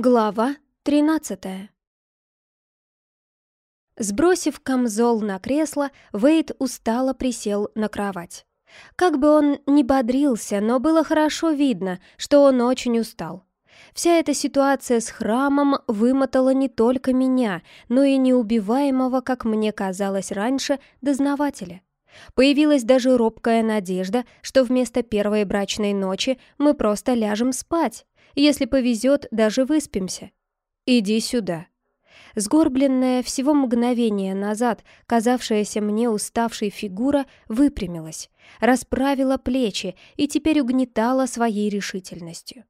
Глава 13 Сбросив камзол на кресло, Вейд устало присел на кровать. Как бы он ни бодрился, но было хорошо видно, что он очень устал. Вся эта ситуация с храмом вымотала не только меня, но и неубиваемого, как мне казалось раньше, дознавателя. Появилась даже робкая надежда, что вместо первой брачной ночи мы просто ляжем спать, если повезет, даже выспимся. Иди сюда. Сгорбленная всего мгновение назад, казавшаяся мне уставшей фигура, выпрямилась, расправила плечи и теперь угнетала своей решительностью.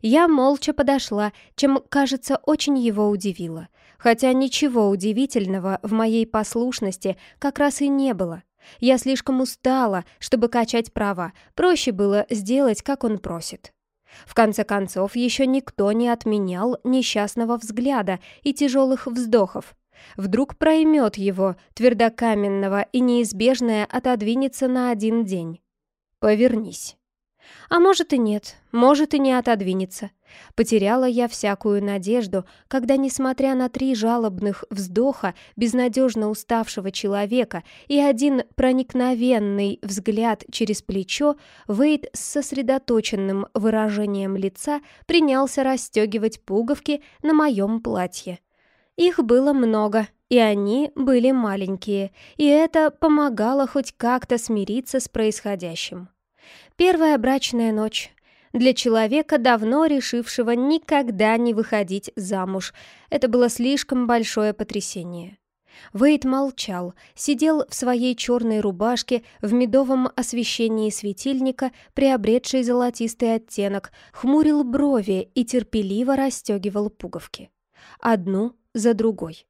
Я молча подошла, чем, кажется, очень его удивило. Хотя ничего удивительного в моей послушности как раз и не было. Я слишком устала, чтобы качать права, проще было сделать, как он просит. В конце концов, еще никто не отменял несчастного взгляда и тяжелых вздохов. Вдруг проймет его, твердокаменного, и неизбежное отодвинется на один день. Повернись. А может и нет, может и не отодвинется. Потеряла я всякую надежду, когда, несмотря на три жалобных вздоха безнадежно уставшего человека и один проникновенный взгляд через плечо, Вейд с сосредоточенным выражением лица принялся расстегивать пуговки на моем платье. Их было много, и они были маленькие, и это помогало хоть как-то смириться с происходящим. Первая брачная ночь. Для человека, давно решившего никогда не выходить замуж. Это было слишком большое потрясение. Вейд молчал, сидел в своей черной рубашке в медовом освещении светильника, приобретшей золотистый оттенок, хмурил брови и терпеливо расстегивал пуговки. Одну за другой.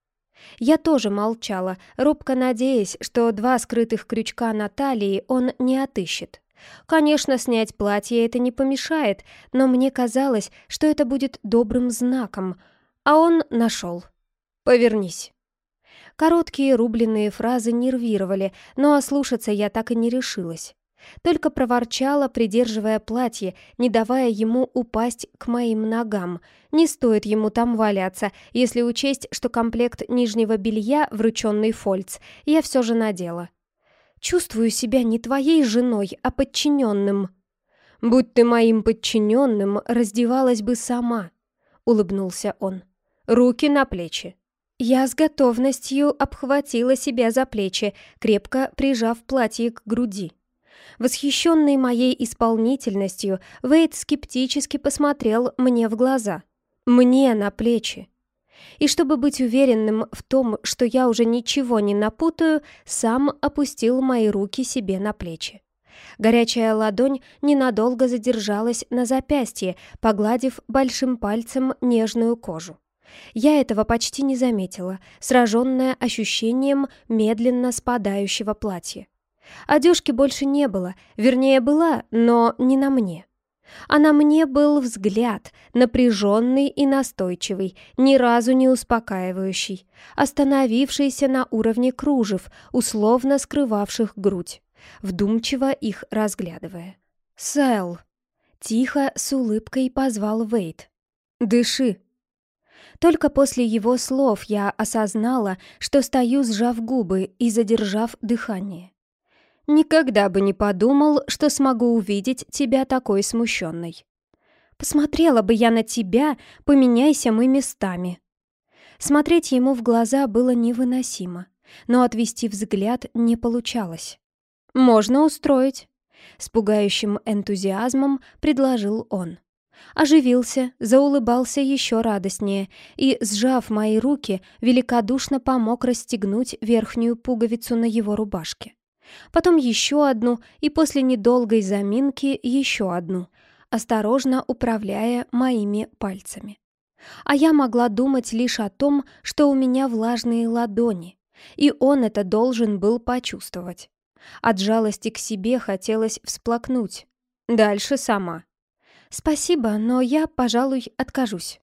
Я тоже молчала, робко надеясь, что два скрытых крючка на талии он не отыщет. Конечно, снять платье это не помешает, но мне казалось, что это будет добрым знаком. А он нашел. «Повернись». Короткие рубленные фразы нервировали, но ослушаться я так и не решилась. Только проворчала, придерживая платье, не давая ему упасть к моим ногам. Не стоит ему там валяться, если учесть, что комплект нижнего белья, врученный Фольц, я все же надела. Чувствую себя не твоей женой, а подчиненным. Будь ты моим подчиненным, раздевалась бы сама, улыбнулся он. Руки на плечи. Я с готовностью обхватила себя за плечи, крепко прижав платье к груди. Восхищенный моей исполнительностью, Вейд скептически посмотрел мне в глаза. Мне на плечи. И чтобы быть уверенным в том, что я уже ничего не напутаю, сам опустил мои руки себе на плечи. Горячая ладонь ненадолго задержалась на запястье, погладив большим пальцем нежную кожу. Я этого почти не заметила, сраженная ощущением медленно спадающего платья. Одежки больше не было, вернее была, но не на мне. А на мне был взгляд, напряженный и настойчивый, ни разу не успокаивающий, остановившийся на уровне кружев, условно скрывавших грудь, вдумчиво их разглядывая. «Сэл!» — тихо, с улыбкой позвал Вейт. «Дыши!» Только после его слов я осознала, что стою, сжав губы и задержав дыхание. Никогда бы не подумал, что смогу увидеть тебя такой смущенной. Посмотрела бы я на тебя, поменяйся мы местами. Смотреть ему в глаза было невыносимо, но отвести взгляд не получалось. «Можно устроить», — с пугающим энтузиазмом предложил он. Оживился, заулыбался еще радостнее и, сжав мои руки, великодушно помог расстегнуть верхнюю пуговицу на его рубашке потом еще одну и после недолгой заминки еще одну, осторожно управляя моими пальцами. А я могла думать лишь о том, что у меня влажные ладони, и он это должен был почувствовать. От жалости к себе хотелось всплакнуть. Дальше сама. «Спасибо, но я, пожалуй, откажусь».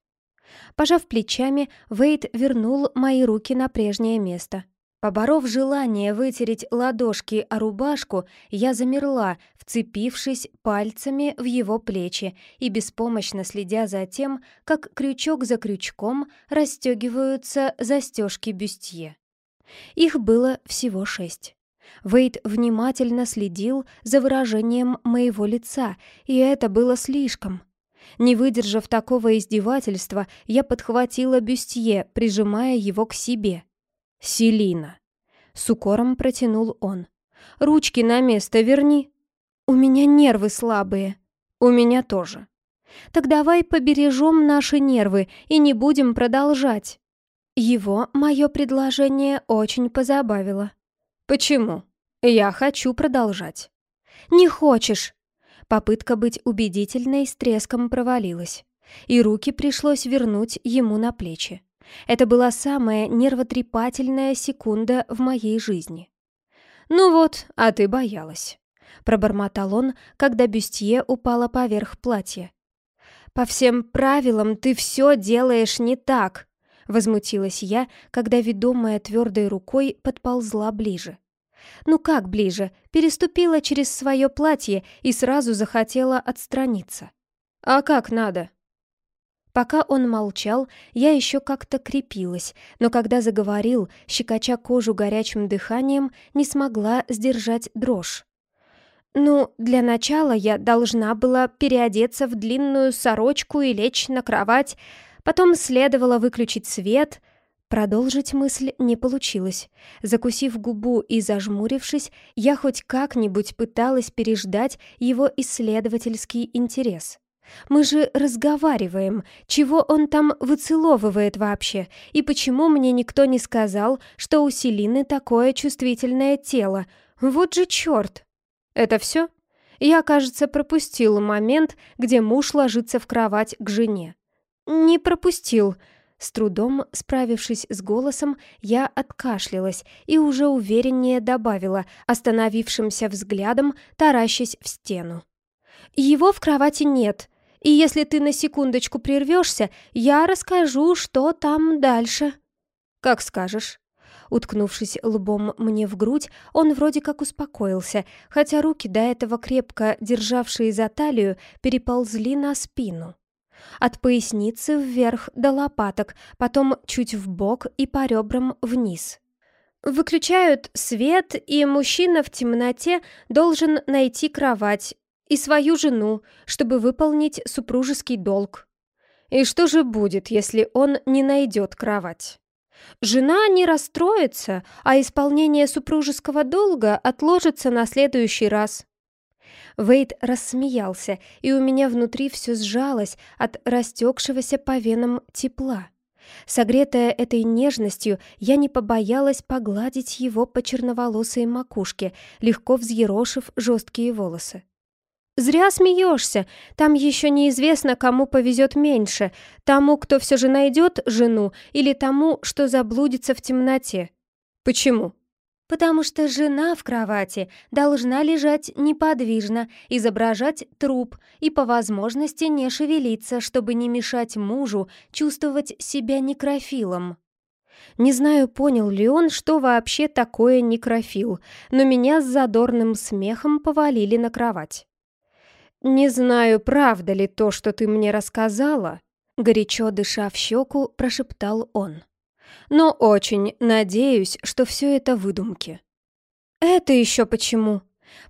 Пожав плечами, Вейд вернул мои руки на прежнее место. Поборов желание вытереть ладошки о рубашку, я замерла, вцепившись пальцами в его плечи и беспомощно следя за тем, как крючок за крючком расстегиваются застежки бюстье. Их было всего шесть. Вейд внимательно следил за выражением моего лица, и это было слишком. Не выдержав такого издевательства, я подхватила бюстье, прижимая его к себе. «Селина!» — с укором протянул он. «Ручки на место верни!» «У меня нервы слабые!» «У меня тоже!» «Так давай побережем наши нервы и не будем продолжать!» Его мое предложение очень позабавило. «Почему? Я хочу продолжать». «Не хочешь!» Попытка быть убедительной с треском провалилась, и руки пришлось вернуть ему на плечи. Это была самая нервотрепательная секунда в моей жизни. «Ну вот, а ты боялась», — пробормотал он, когда бюстье упало поверх платья. «По всем правилам ты все делаешь не так», — возмутилась я, когда ведомая твердой рукой подползла ближе. Ну как ближе, переступила через свое платье и сразу захотела отстраниться. «А как надо?» Пока он молчал, я еще как-то крепилась, но когда заговорил, щекоча кожу горячим дыханием, не смогла сдержать дрожь. «Ну, для начала я должна была переодеться в длинную сорочку и лечь на кровать, потом следовало выключить свет», Продолжить мысль не получилось. Закусив губу и зажмурившись, я хоть как-нибудь пыталась переждать его исследовательский интерес. Мы же разговариваем, чего он там выцеловывает вообще, и почему мне никто не сказал, что у Селины такое чувствительное тело? Вот же черт! Это все? Я, кажется, пропустил момент, где муж ложится в кровать к жене. Не пропустил, с трудом справившись с голосом, я откашлялась и уже увереннее добавила, остановившимся взглядом, таращась в стену. «Его в кровати нет, и если ты на секундочку прервешься, я расскажу, что там дальше». «Как скажешь». Уткнувшись лбом мне в грудь, он вроде как успокоился, хотя руки, до этого крепко державшие за талию, переползли на спину. От поясницы вверх до лопаток, потом чуть в бок и по ребрам вниз. Выключают свет, и мужчина в темноте должен найти кровать и свою жену, чтобы выполнить супружеский долг. И что же будет, если он не найдет кровать? Жена не расстроится, а исполнение супружеского долга отложится на следующий раз. Вейд рассмеялся, и у меня внутри все сжалось от растекшегося по венам тепла. Согретая этой нежностью, я не побоялась погладить его по черноволосой макушке, легко взъерошив жесткие волосы. «Зря смеешься. Там еще неизвестно, кому повезет меньше. Тому, кто все же найдет жену, или тому, что заблудится в темноте». «Почему?» потому что жена в кровати должна лежать неподвижно, изображать труп и по возможности не шевелиться, чтобы не мешать мужу чувствовать себя некрофилом. Не знаю, понял ли он, что вообще такое некрофил, но меня с задорным смехом повалили на кровать. «Не знаю, правда ли то, что ты мне рассказала», — горячо дыша в щеку, прошептал он но очень надеюсь, что все это выдумки. Это еще почему?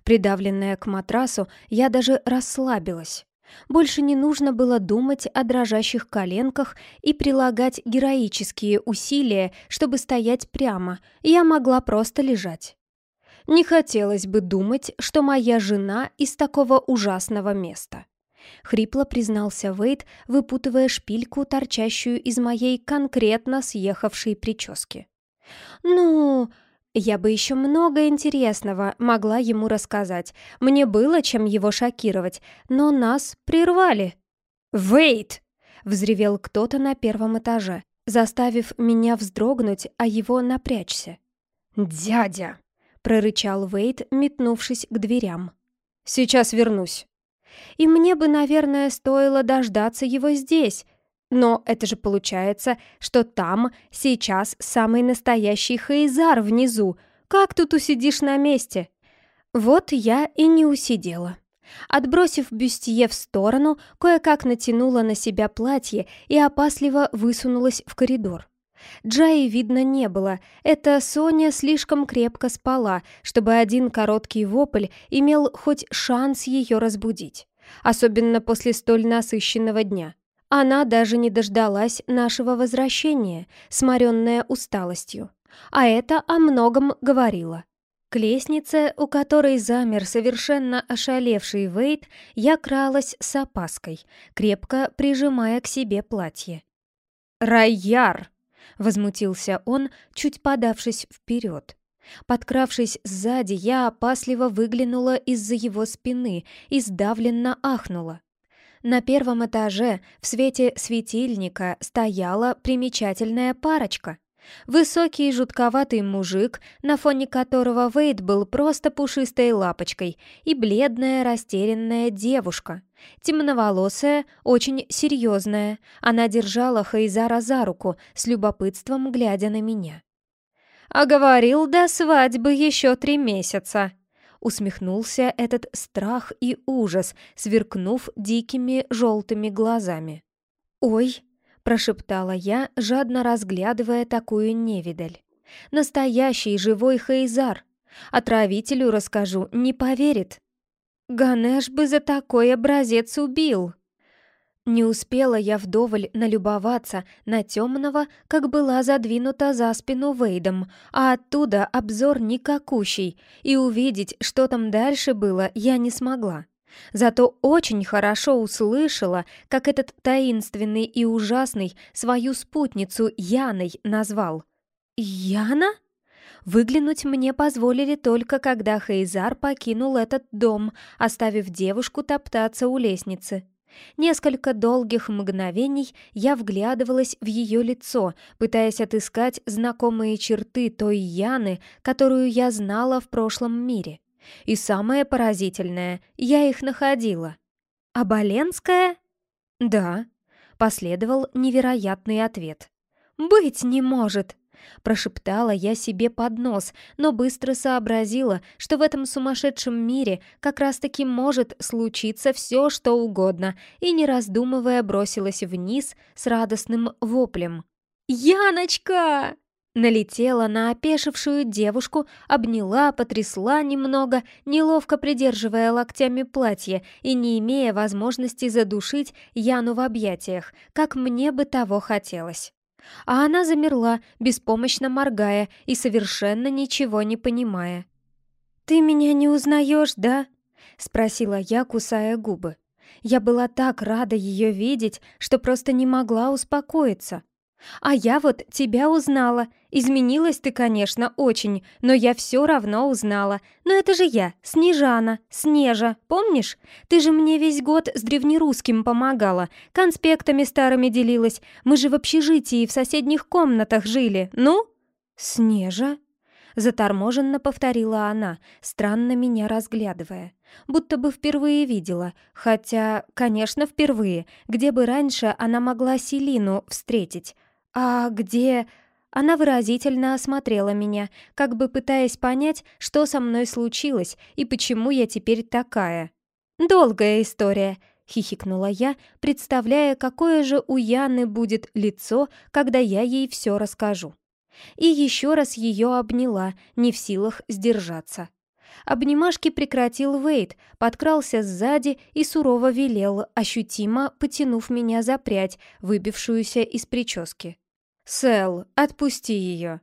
Придавленная к матрасу, я даже расслабилась. Больше не нужно было думать о дрожащих коленках и прилагать героические усилия, чтобы стоять прямо, я могла просто лежать. Не хотелось бы думать, что моя жена из такого ужасного места. — хрипло признался Вейд, выпутывая шпильку, торчащую из моей конкретно съехавшей прически. «Ну...» Я бы еще много интересного могла ему рассказать. Мне было чем его шокировать, но нас прервали. «Вейт!» — взревел кто-то на первом этаже, заставив меня вздрогнуть, а его напрячься. «Дядя!» — прорычал Вейт, метнувшись к дверям. «Сейчас вернусь». И мне бы, наверное, стоило дождаться его здесь. Но это же получается, что там сейчас самый настоящий Хейзар внизу. Как тут усидишь на месте? Вот я и не усидела. Отбросив бюстье в сторону, кое-как натянула на себя платье и опасливо высунулась в коридор. Джаи видно не было. Это Соня слишком крепко спала, чтобы один короткий вопль имел хоть шанс ее разбудить. Особенно после столь насыщенного дня. Она даже не дождалась нашего возвращения, сморенная усталостью. А это о многом говорило. К лестнице, у которой замер совершенно ошалевший Вейт, я кралась с опаской, крепко прижимая к себе платье. «Райяр!» — возмутился он, чуть подавшись вперед. Подкравшись сзади, я опасливо выглянула из-за его спины и сдавленно ахнула. На первом этаже в свете светильника стояла примечательная парочка. Высокий жутковатый мужик, на фоне которого Вейд был просто пушистой лапочкой, и бледная растерянная девушка. Темноволосая, очень серьезная. Она держала Хейзара за руку, с любопытством глядя на меня. «А говорил, до свадьбы еще три месяца», усмехнулся этот страх и ужас, сверкнув дикими желтыми глазами. «Ой!» — прошептала я, жадно разглядывая такую невидаль. «Настоящий живой Хейзар! Отравителю расскажу, не поверит!» «Ганеш бы за такой образец убил!» Не успела я вдоволь налюбоваться на темного, как была задвинута за спину Вейдом, а оттуда обзор никакущий, и увидеть, что там дальше было, я не смогла. Зато очень хорошо услышала, как этот таинственный и ужасный свою спутницу Яной назвал. «Яна?» Выглянуть мне позволили только когда Хейзар покинул этот дом, оставив девушку топтаться у лестницы. Несколько долгих мгновений я вглядывалась в ее лицо, пытаясь отыскать знакомые черты той Яны, которую я знала в прошлом мире. И самое поразительное, я их находила. «А Боленская?» «Да», — последовал невероятный ответ. «Быть не может!» Прошептала я себе под нос, но быстро сообразила, что в этом сумасшедшем мире как раз-таки может случиться все, что угодно, и, не раздумывая, бросилась вниз с радостным воплем. «Яночка!» Налетела на опешившую девушку, обняла, потрясла немного, неловко придерживая локтями платье и не имея возможности задушить Яну в объятиях, как мне бы того хотелось. А она замерла, беспомощно моргая и совершенно ничего не понимая. «Ты меня не узнаешь, да?» — спросила я, кусая губы. Я была так рада ее видеть, что просто не могла успокоиться. А я вот тебя узнала. Изменилась ты, конечно, очень, но я все равно узнала. Но это же я, Снежана, Снежа, помнишь? Ты же мне весь год с древнерусским помогала, конспектами старыми делилась. Мы же в общежитии в соседних комнатах жили, ну?» «Снежа?» Заторможенно повторила она, странно меня разглядывая. Будто бы впервые видела, хотя, конечно, впервые, где бы раньше она могла Селину встретить. «А где...» Она выразительно осмотрела меня, как бы пытаясь понять, что со мной случилось и почему я теперь такая. «Долгая история», — хихикнула я, представляя, какое же у Яны будет лицо, когда я ей все расскажу. И еще раз ее обняла, не в силах сдержаться. Обнимашки прекратил Вейт, подкрался сзади и сурово велел, ощутимо потянув меня за прядь, выбившуюся из прически. «Сэл, отпусти ее!»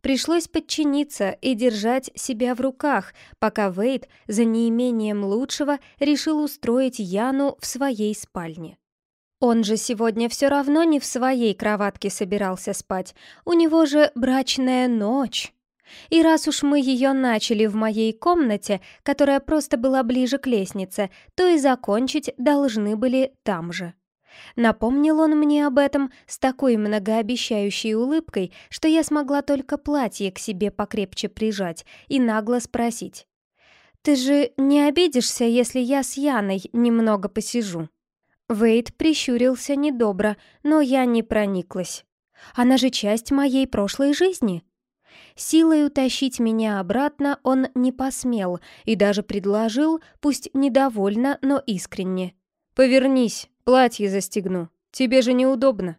Пришлось подчиниться и держать себя в руках, пока Вейд, за неимением лучшего, решил устроить Яну в своей спальне. Он же сегодня все равно не в своей кроватке собирался спать, у него же брачная ночь. И раз уж мы ее начали в моей комнате, которая просто была ближе к лестнице, то и закончить должны были там же. Напомнил он мне об этом с такой многообещающей улыбкой, что я смогла только платье к себе покрепче прижать и нагло спросить. «Ты же не обидишься, если я с Яной немного посижу?» Вейд прищурился недобро, но я не прониклась. Она же часть моей прошлой жизни. Силой утащить меня обратно он не посмел и даже предложил, пусть недовольно, но искренне. «Повернись, платье застегну. Тебе же неудобно».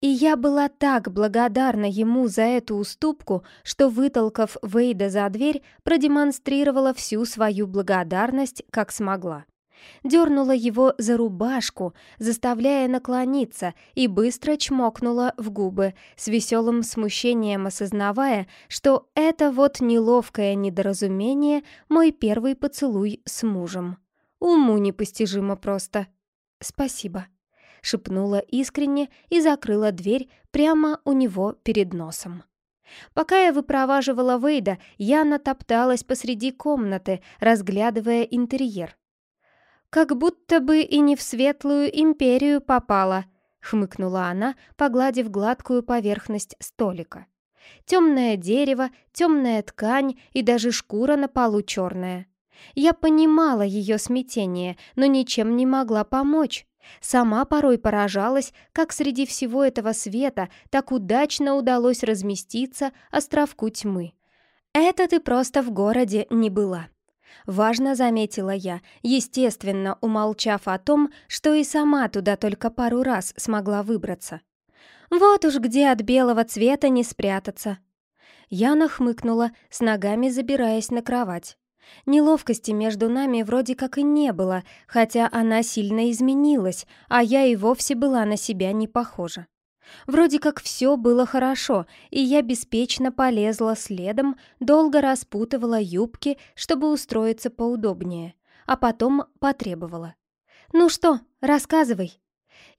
И я была так благодарна ему за эту уступку, что, вытолкав Вейда за дверь, продемонстрировала всю свою благодарность, как смогла. Дернула его за рубашку, заставляя наклониться, и быстро чмокнула в губы, с веселым смущением осознавая, что это вот неловкое недоразумение мой первый поцелуй с мужем. Уму непостижимо просто. «Спасибо», шепнула искренне и закрыла дверь прямо у него перед носом. Пока я выпроваживала Вейда, я натопталась посреди комнаты, разглядывая интерьер. «Как будто бы и не в светлую империю попала», — хмыкнула она, погладив гладкую поверхность столика. Темное дерево, темная ткань и даже шкура на полу черная. Я понимала ее смятение, но ничем не могла помочь. Сама порой поражалась, как среди всего этого света так удачно удалось разместиться островку тьмы. «Это ты просто в городе не была». Важно заметила я, естественно, умолчав о том, что и сама туда только пару раз смогла выбраться. «Вот уж где от белого цвета не спрятаться». Яна хмыкнула, с ногами забираясь на кровать. Неловкости между нами вроде как и не было, хотя она сильно изменилась, а я и вовсе была на себя не похожа. Вроде как все было хорошо, и я беспечно полезла следом, долго распутывала юбки, чтобы устроиться поудобнее, а потом потребовала. «Ну что, рассказывай».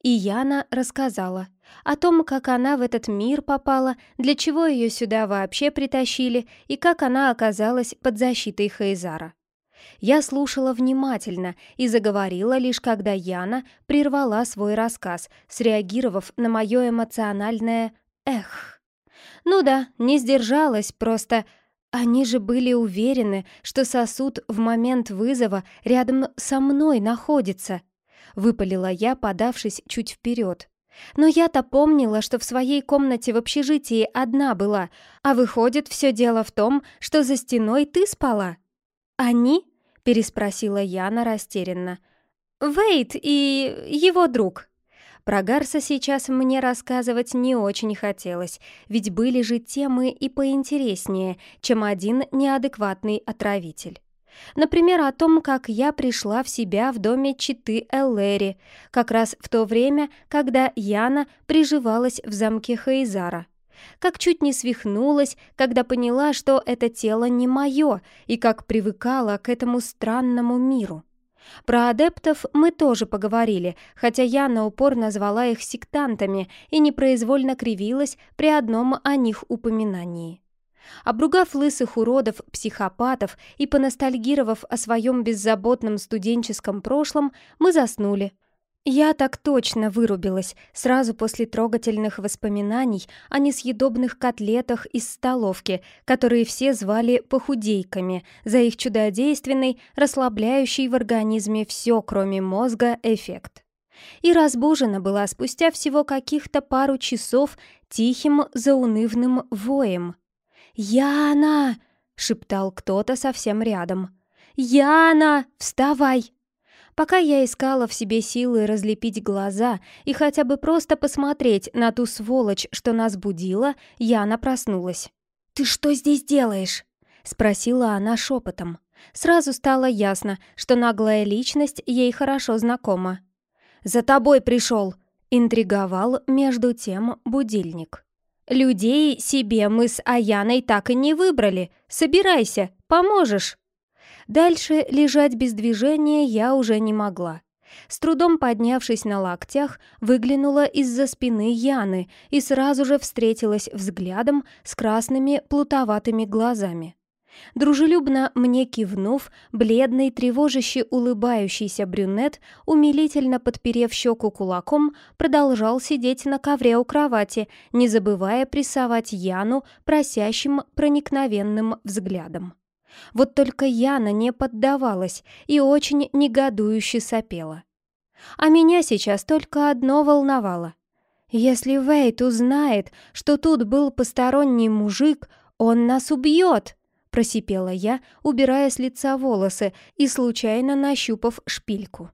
И Яна рассказала о том, как она в этот мир попала, для чего ее сюда вообще притащили и как она оказалась под защитой Хейзара. Я слушала внимательно и заговорила лишь когда Яна прервала свой рассказ, среагировав на мое эмоциональное «эх». Ну да, не сдержалась, просто... Они же были уверены, что сосуд в момент вызова рядом со мной находится —— выпалила я, подавшись чуть вперед. «Но я-то помнила, что в своей комнате в общежитии одна была, а выходит, все дело в том, что за стеной ты спала». «Они?» — переспросила Яна растерянно. «Вейт и его друг». Про Гарса сейчас мне рассказывать не очень хотелось, ведь были же темы и поинтереснее, чем один неадекватный отравитель. Например, о том, как я пришла в себя в доме Читы Эллери, как раз в то время, когда Яна приживалась в замке Хейзара. Как чуть не свихнулась, когда поняла, что это тело не мое, и как привыкала к этому странному миру. Про адептов мы тоже поговорили, хотя Яна упор назвала их сектантами и непроизвольно кривилась при одном о них упоминании. Обругав лысых уродов, психопатов и поностальгировав о своем беззаботном студенческом прошлом, мы заснули. Я так точно вырубилась сразу после трогательных воспоминаний о несъедобных котлетах из столовки, которые все звали похудейками, за их чудодейственный, расслабляющий в организме все, кроме мозга, эффект. И разбужена была спустя всего каких-то пару часов тихим заунывным воем — «Яна!» — шептал кто-то совсем рядом. «Яна! Вставай!» Пока я искала в себе силы разлепить глаза и хотя бы просто посмотреть на ту сволочь, что нас будила, Яна проснулась. «Ты что здесь делаешь?» — спросила она шепотом. Сразу стало ясно, что наглая личность ей хорошо знакома. «За тобой пришел!» — интриговал между тем будильник. Людей себе мы с Аяной так и не выбрали. Собирайся, поможешь. Дальше лежать без движения я уже не могла. С трудом поднявшись на локтях, выглянула из-за спины Яны и сразу же встретилась взглядом с красными плутоватыми глазами. Дружелюбно мне кивнув, бледный, тревожащий улыбающийся брюнет, умилительно подперев щеку кулаком, продолжал сидеть на ковре у кровати, не забывая прессовать Яну просящим проникновенным взглядом. Вот только Яна не поддавалась и очень негодующе сопела. А меня сейчас только одно волновало. Если Вейт узнает, что тут был посторонний мужик, он нас убьет, просипела я, убирая с лица волосы и случайно нащупав шпильку.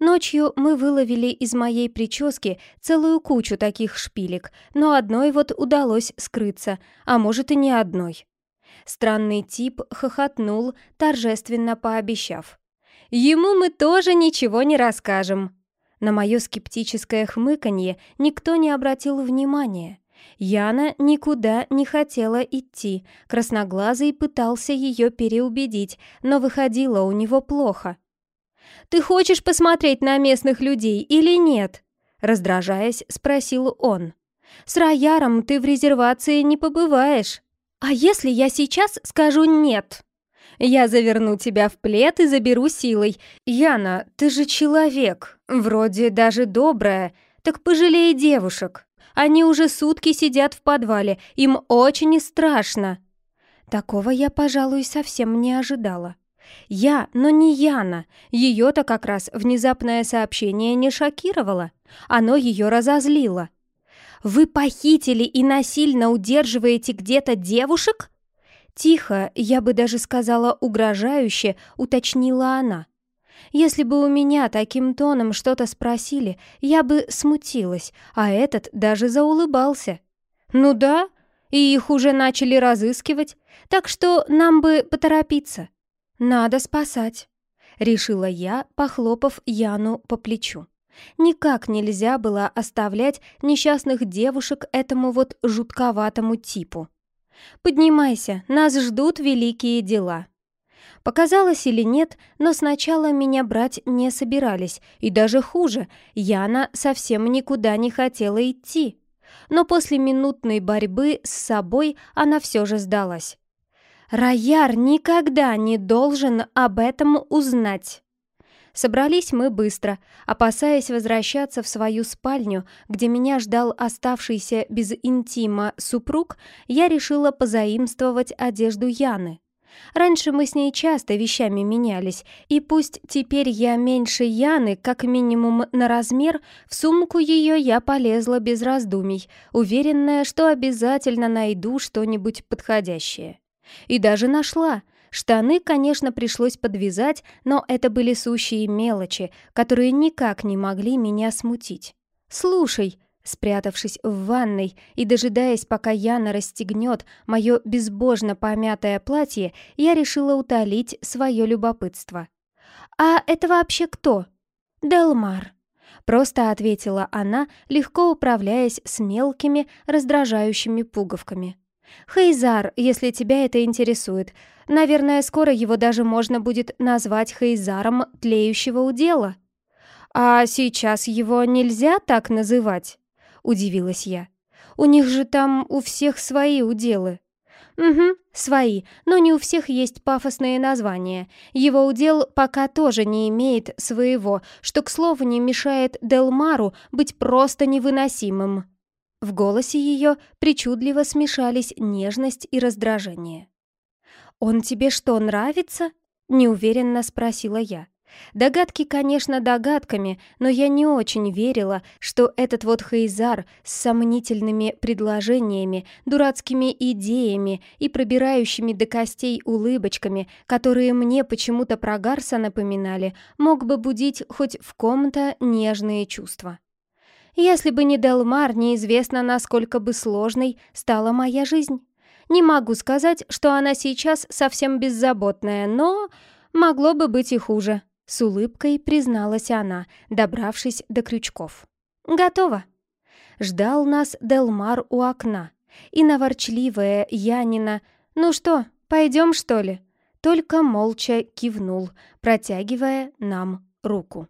Ночью мы выловили из моей прически целую кучу таких шпилек, но одной вот удалось скрыться, а может и не одной. Странный тип хохотнул, торжественно пообещав. «Ему мы тоже ничего не расскажем». На мое скептическое хмыканье никто не обратил внимания. Яна никуда не хотела идти, красноглазый пытался ее переубедить, но выходило у него плохо. «Ты хочешь посмотреть на местных людей или нет?» Раздражаясь, спросил он. «С Рояром ты в резервации не побываешь». «А если я сейчас скажу «нет»?» «Я заверну тебя в плед и заберу силой. Яна, ты же человек, вроде даже добрая, так пожалей девушек. Они уже сутки сидят в подвале, им очень страшно». Такого я, пожалуй, совсем не ожидала. Я, но не Яна. Ее-то как раз внезапное сообщение не шокировало. Оно ее разозлило. Вы похитили и насильно удерживаете где-то девушек?» Тихо, я бы даже сказала угрожающе, уточнила она. Если бы у меня таким тоном что-то спросили, я бы смутилась, а этот даже заулыбался. «Ну да, и их уже начали разыскивать, так что нам бы поторопиться. Надо спасать», — решила я, похлопав Яну по плечу. Никак нельзя было оставлять несчастных девушек этому вот жутковатому типу. «Поднимайся, нас ждут великие дела». Показалось или нет, но сначала меня брать не собирались, и даже хуже, Яна совсем никуда не хотела идти. Но после минутной борьбы с собой она все же сдалась. «Рояр никогда не должен об этом узнать». Собрались мы быстро, опасаясь возвращаться в свою спальню, где меня ждал оставшийся без интима супруг, я решила позаимствовать одежду Яны. Раньше мы с ней часто вещами менялись, и пусть теперь я меньше Яны, как минимум на размер, в сумку ее я полезла без раздумий, уверенная, что обязательно найду что-нибудь подходящее. И даже нашла — Штаны, конечно, пришлось подвязать, но это были сущие мелочи, которые никак не могли меня смутить. «Слушай», Спрятавшись в ванной и дожидаясь, пока Яна расстегнет мое безбожно помятое платье, я решила утолить свое любопытство. «А это вообще кто?» «Делмар», — просто ответила она, легко управляясь с мелкими, раздражающими пуговками. «Хейзар, если тебя это интересует. Наверное, скоро его даже можно будет назвать Хейзаром тлеющего удела». «А сейчас его нельзя так называть?» — удивилась я. «У них же там у всех свои уделы». «Угу, свои, но не у всех есть пафосные названия. Его удел пока тоже не имеет своего, что, к слову, не мешает Делмару быть просто невыносимым». В голосе ее причудливо смешались нежность и раздражение. «Он тебе что, нравится?» — неуверенно спросила я. Догадки, конечно, догадками, но я не очень верила, что этот вот Хейзар с сомнительными предложениями, дурацкими идеями и пробирающими до костей улыбочками, которые мне почему-то про Гарса напоминали, мог бы будить хоть в ком-то нежные чувства. Если бы не Делмар, неизвестно, насколько бы сложной стала моя жизнь. Не могу сказать, что она сейчас совсем беззаботная, но могло бы быть и хуже. С улыбкой призналась она, добравшись до крючков. «Готово!» Ждал нас Делмар у окна. И наворчливая Янина «Ну что, пойдем, что ли?» Только молча кивнул, протягивая нам руку.